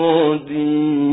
قدير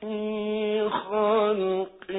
في خلق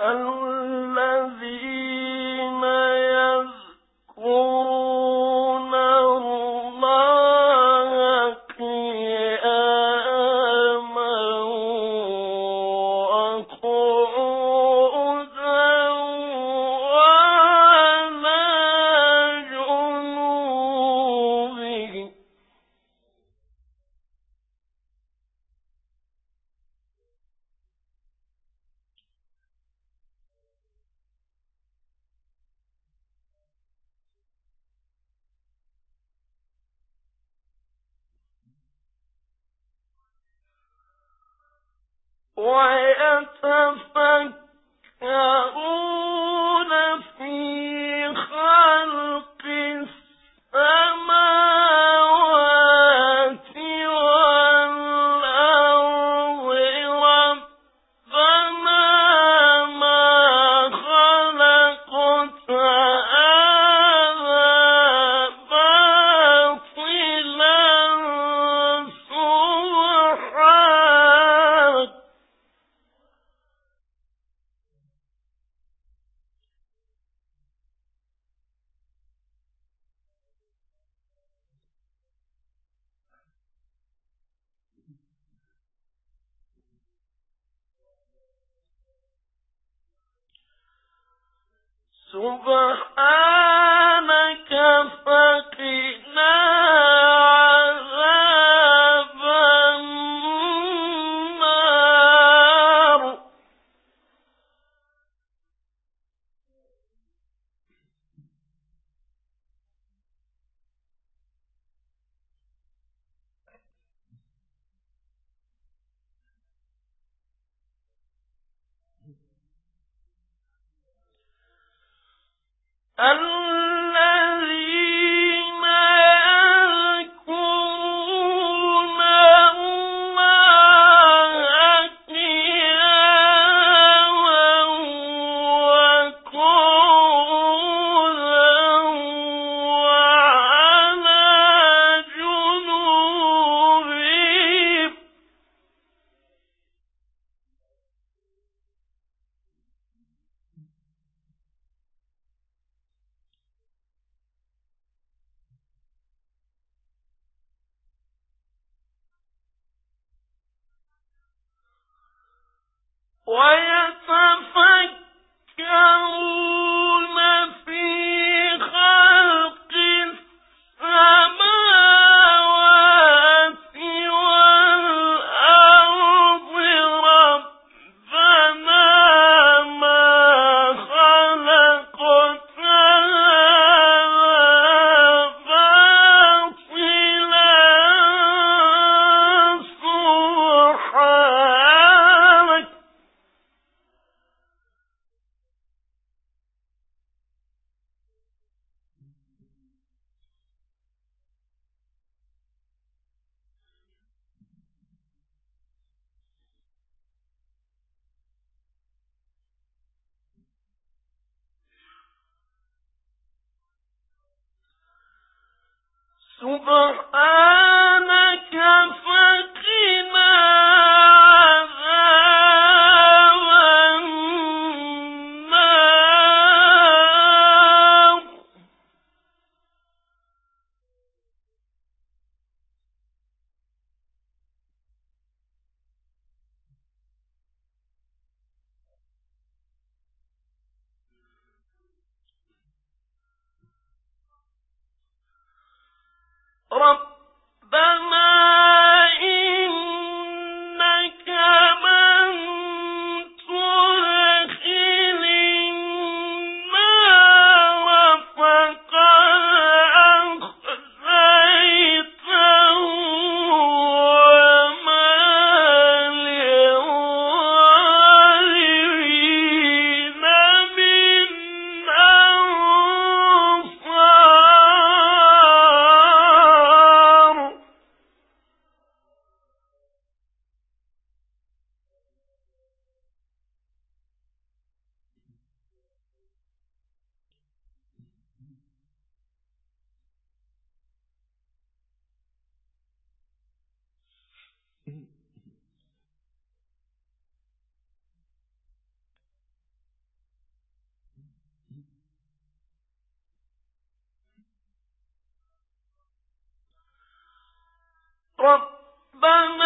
أَوْ سبحان 老公啊！ربنا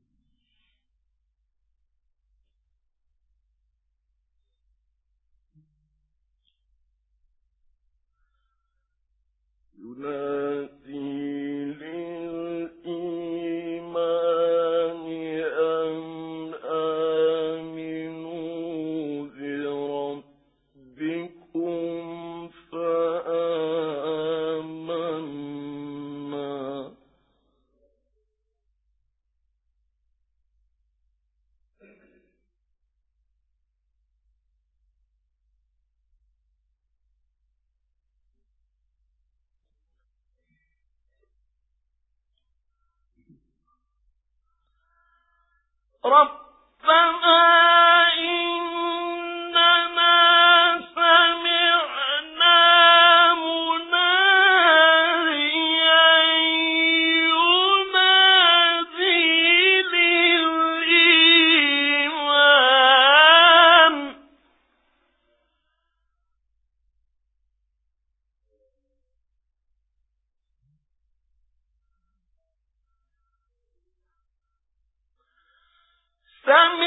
السمع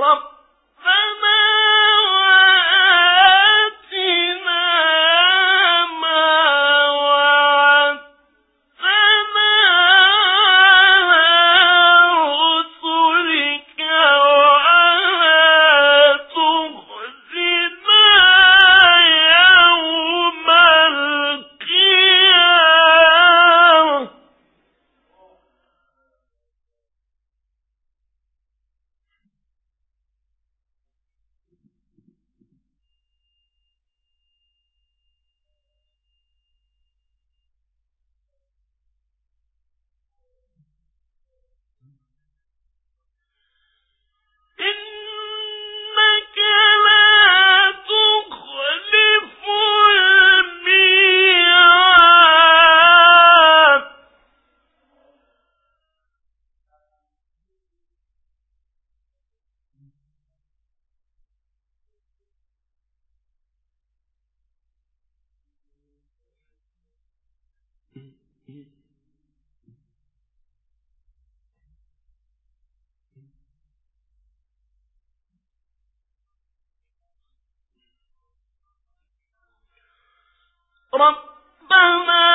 الأقرب ربنا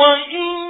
欢迎。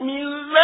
你。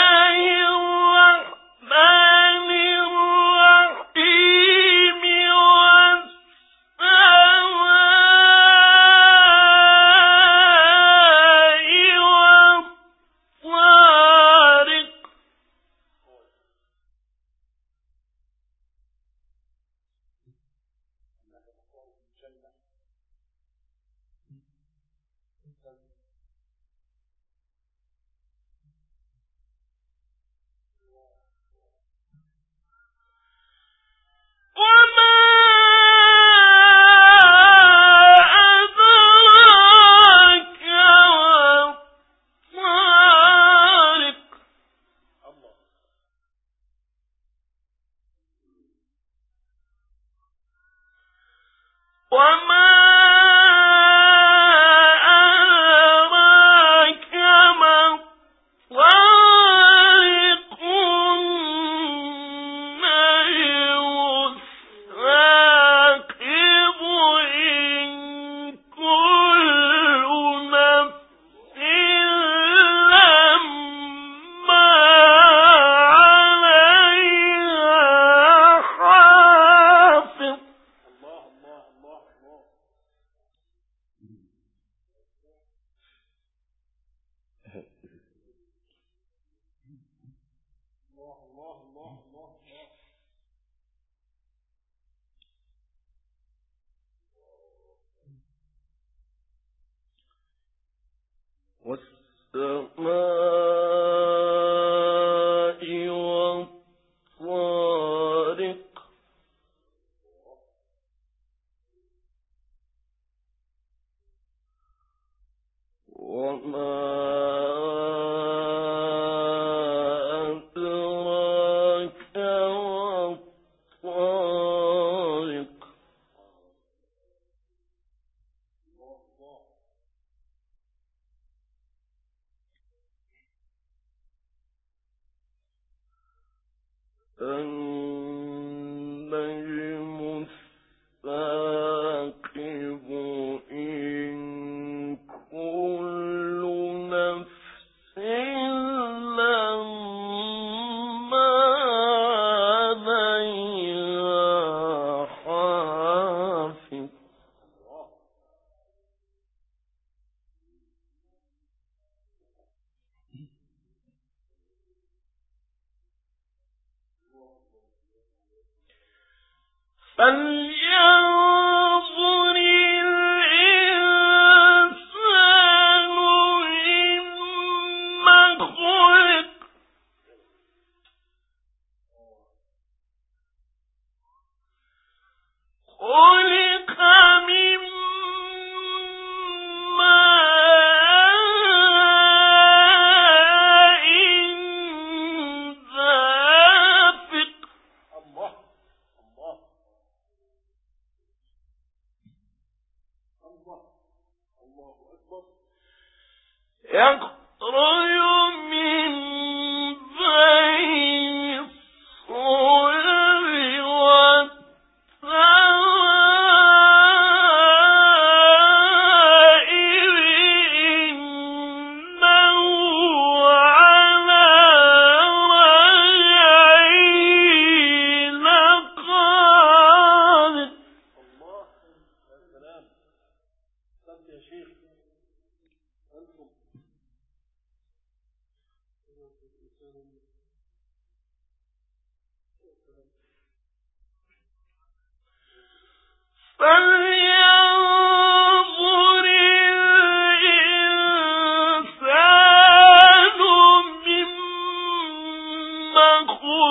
uh,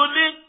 لك